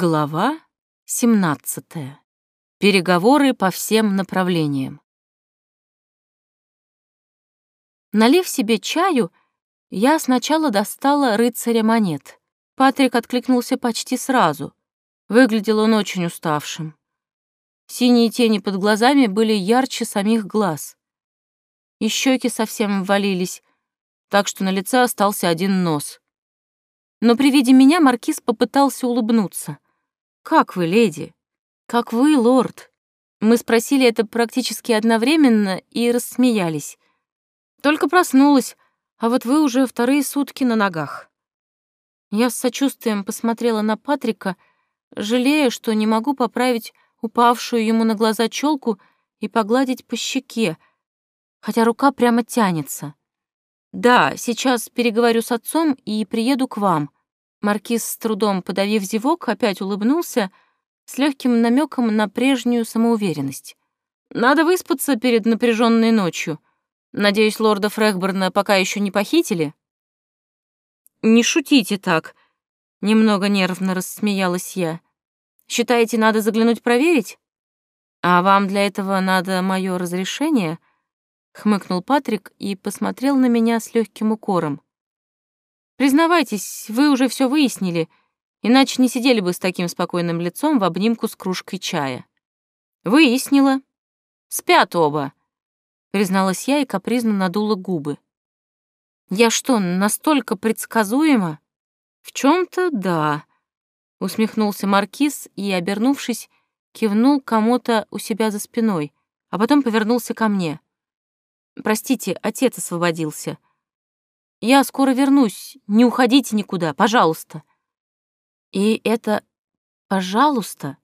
Глава 17. Переговоры по всем направлениям. Налив себе чаю, я сначала достала рыцаря монет. Патрик откликнулся почти сразу. Выглядел он очень уставшим. Синие тени под глазами были ярче самих глаз. И щеки совсем ввалились, так что на лице остался один нос — но при виде меня маркиз попытался улыбнуться. «Как вы, леди?» «Как вы, лорд?» Мы спросили это практически одновременно и рассмеялись. Только проснулась, а вот вы уже вторые сутки на ногах. Я с сочувствием посмотрела на Патрика, жалея, что не могу поправить упавшую ему на глаза челку и погладить по щеке, хотя рука прямо тянется. «Да, сейчас переговорю с отцом и приеду к вам». Маркиз, с трудом подавив зевок, опять улыбнулся с легким намеком на прежнюю самоуверенность. «Надо выспаться перед напряженной ночью. Надеюсь, лорда Фрехберна пока еще не похитили?» «Не шутите так», — немного нервно рассмеялась я. «Считаете, надо заглянуть проверить? А вам для этого надо мое разрешение?» хмыкнул Патрик и посмотрел на меня с легким укором. Признавайтесь, вы уже все выяснили, иначе не сидели бы с таким спокойным лицом в обнимку с кружкой чая. Выяснила. Спят оба, призналась я и капризно надула губы. Я что, настолько предсказуема? В чем то да, усмехнулся маркиз и, обернувшись, кивнул кому-то у себя за спиной, а потом повернулся ко мне. Простите, отец освободился. Я скоро вернусь, не уходите никуда, пожалуйста. И это «пожалуйста»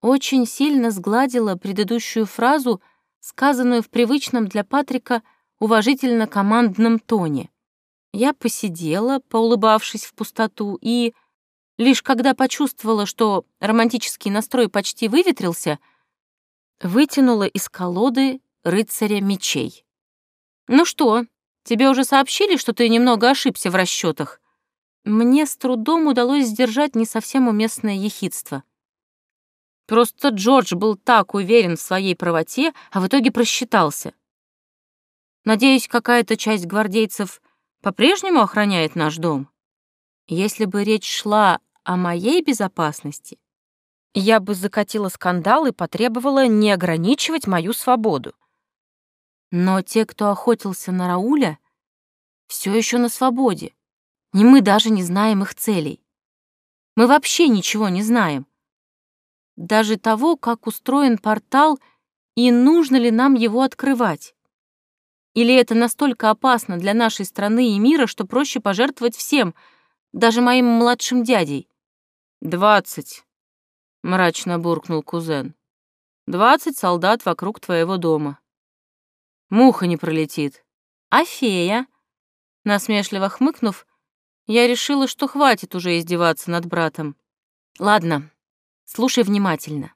очень сильно сгладило предыдущую фразу, сказанную в привычном для Патрика уважительно-командном тоне. Я посидела, поулыбавшись в пустоту, и, лишь когда почувствовала, что романтический настрой почти выветрился, вытянула из колоды рыцаря мечей. «Ну что, тебе уже сообщили, что ты немного ошибся в расчетах? Мне с трудом удалось сдержать не совсем уместное ехидство. Просто Джордж был так уверен в своей правоте, а в итоге просчитался. Надеюсь, какая-то часть гвардейцев по-прежнему охраняет наш дом. Если бы речь шла о моей безопасности, я бы закатила скандал и потребовала не ограничивать мою свободу. Но те, кто охотился на Рауля, все еще на свободе. И мы даже не знаем их целей. Мы вообще ничего не знаем. Даже того, как устроен портал и нужно ли нам его открывать. Или это настолько опасно для нашей страны и мира, что проще пожертвовать всем, даже моим младшим дядей? «Двадцать», — мрачно буркнул кузен. «Двадцать солдат вокруг твоего дома. Муха не пролетит. А фея? Насмешливо хмыкнув, я решила, что хватит уже издеваться над братом. Ладно, слушай внимательно.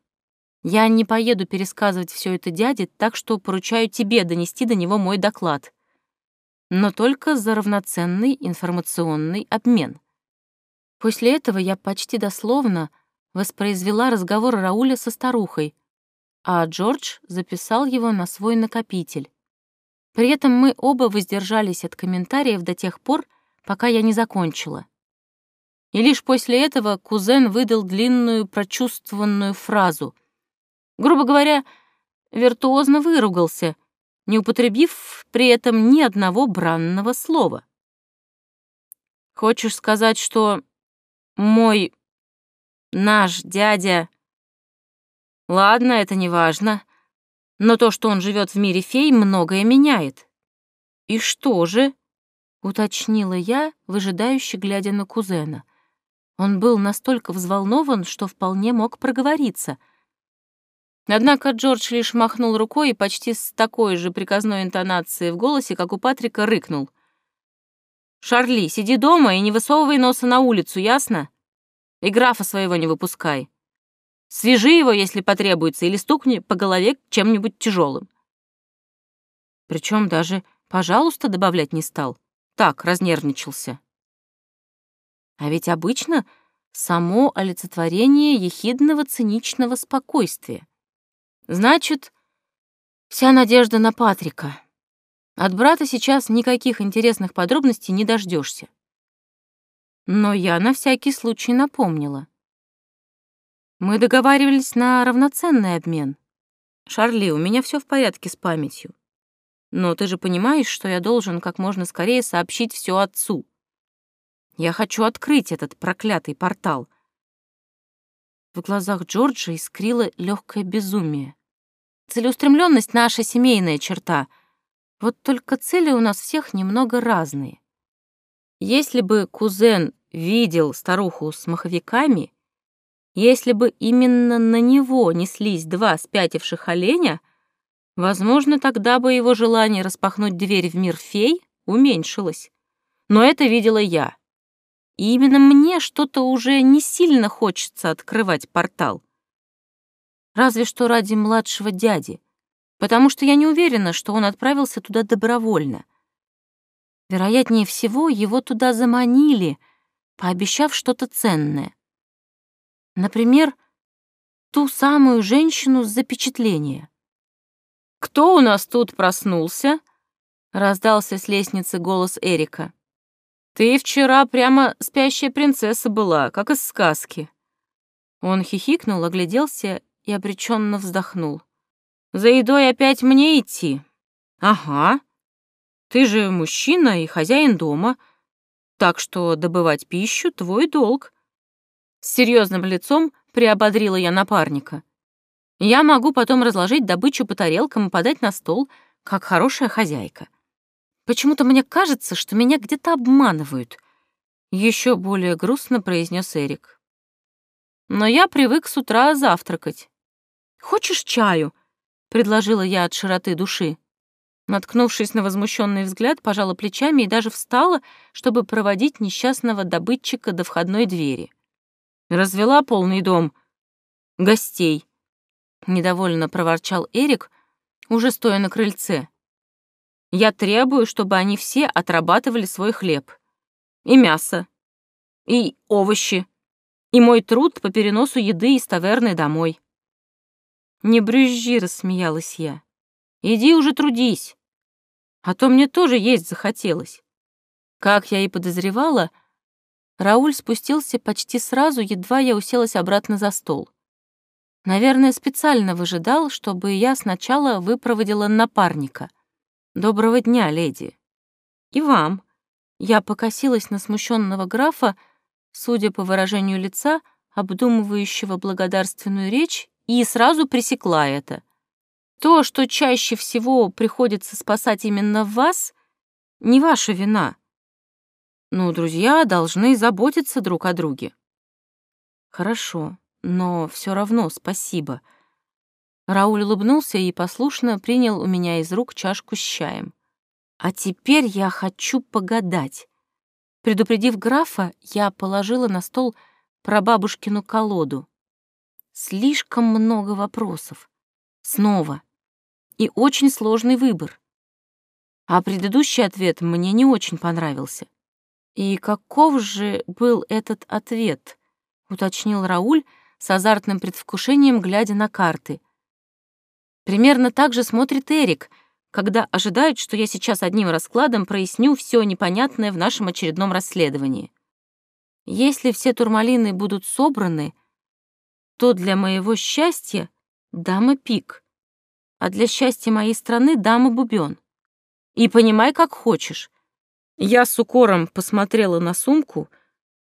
Я не поеду пересказывать все это дяде, так что поручаю тебе донести до него мой доклад. Но только за равноценный информационный обмен. После этого я почти дословно воспроизвела разговор Рауля со старухой, а Джордж записал его на свой накопитель. При этом мы оба воздержались от комментариев до тех пор, пока я не закончила. И лишь после этого кузен выдал длинную прочувствованную фразу. Грубо говоря, виртуозно выругался, не употребив при этом ни одного бранного слова. «Хочешь сказать, что мой... наш дядя...» «Ладно, это не важно. Но то, что он живет в мире фей, многое меняет. И что же? уточнила я, выжидающе глядя на кузена. Он был настолько взволнован, что вполне мог проговориться. Однако Джордж лишь махнул рукой и почти с такой же приказной интонацией в голосе, как у Патрика, рыкнул. «Шарли, сиди дома и не высовывай носа на улицу, ясно? И графа своего не выпускай. Свяжи его, если потребуется, или стукни по голове чем-нибудь тяжелым. Причем даже «пожалуйста» добавлять не стал. Так, разнервничался. А ведь обычно само олицетворение ехидного циничного спокойствия. Значит, вся надежда на Патрика. От брата сейчас никаких интересных подробностей не дождешься. Но я на всякий случай напомнила. Мы договаривались на равноценный обмен. Шарли, у меня все в порядке с памятью. Но ты же понимаешь, что я должен как можно скорее сообщить все отцу. Я хочу открыть этот проклятый портал. В глазах Джорджа искрило легкое безумие. Целеустремленность — наша семейная черта. Вот только цели у нас всех немного разные. Если бы кузен видел старуху с маховиками, если бы именно на него неслись два спятивших оленя, возможно, тогда бы его желание распахнуть дверь в мир фей уменьшилось. Но это видела я. И именно мне что-то уже не сильно хочется открывать портал. Разве что ради младшего дяди, потому что я не уверена, что он отправился туда добровольно. Вероятнее всего, его туда заманили, пообещав что-то ценное. Например, ту самую женщину с запечатления. «Кто у нас тут проснулся?» — раздался с лестницы голос Эрика. Ты вчера прямо спящая принцесса была, как из сказки. Он хихикнул, огляделся и обреченно вздохнул. За едой опять мне идти? Ага. Ты же мужчина и хозяин дома, так что добывать пищу — твой долг. С серьезным лицом приободрила я напарника. Я могу потом разложить добычу по тарелкам и подать на стол, как хорошая хозяйка. Почему-то мне кажется, что меня где-то обманывают. Еще более грустно произнес Эрик. Но я привык с утра завтракать. Хочешь чаю? предложила я от широты души. Наткнувшись на возмущенный взгляд, пожала плечами и даже встала, чтобы проводить несчастного добытчика до входной двери. Развела полный дом гостей. Недовольно проворчал Эрик, уже стоя на крыльце. Я требую, чтобы они все отрабатывали свой хлеб. И мясо. И овощи. И мой труд по переносу еды из таверны домой. Не брюзжи, рассмеялась я. Иди уже трудись. А то мне тоже есть захотелось. Как я и подозревала, Рауль спустился почти сразу, едва я уселась обратно за стол. Наверное, специально выжидал, чтобы я сначала выпроводила напарника — «Доброго дня, леди». «И вам». Я покосилась на смущенного графа, судя по выражению лица, обдумывающего благодарственную речь, и сразу пресекла это. То, что чаще всего приходится спасать именно вас, не ваша вина. Но друзья должны заботиться друг о друге. Хорошо, но все равно спасибо — Рауль улыбнулся и послушно принял у меня из рук чашку с чаем. «А теперь я хочу погадать». Предупредив графа, я положила на стол прабабушкину колоду. Слишком много вопросов. Снова. И очень сложный выбор. А предыдущий ответ мне не очень понравился. «И каков же был этот ответ?» — уточнил Рауль с азартным предвкушением, глядя на карты — Примерно так же смотрит Эрик, когда ожидает, что я сейчас одним раскладом проясню все непонятное в нашем очередном расследовании. Если все турмалины будут собраны, то для моего счастья дама пик, а для счастья моей страны дама бубен. И понимай, как хочешь. Я с укором посмотрела на сумку,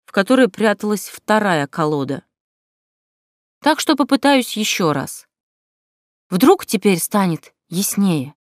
в которой пряталась вторая колода. Так что попытаюсь еще раз. Вдруг теперь станет яснее.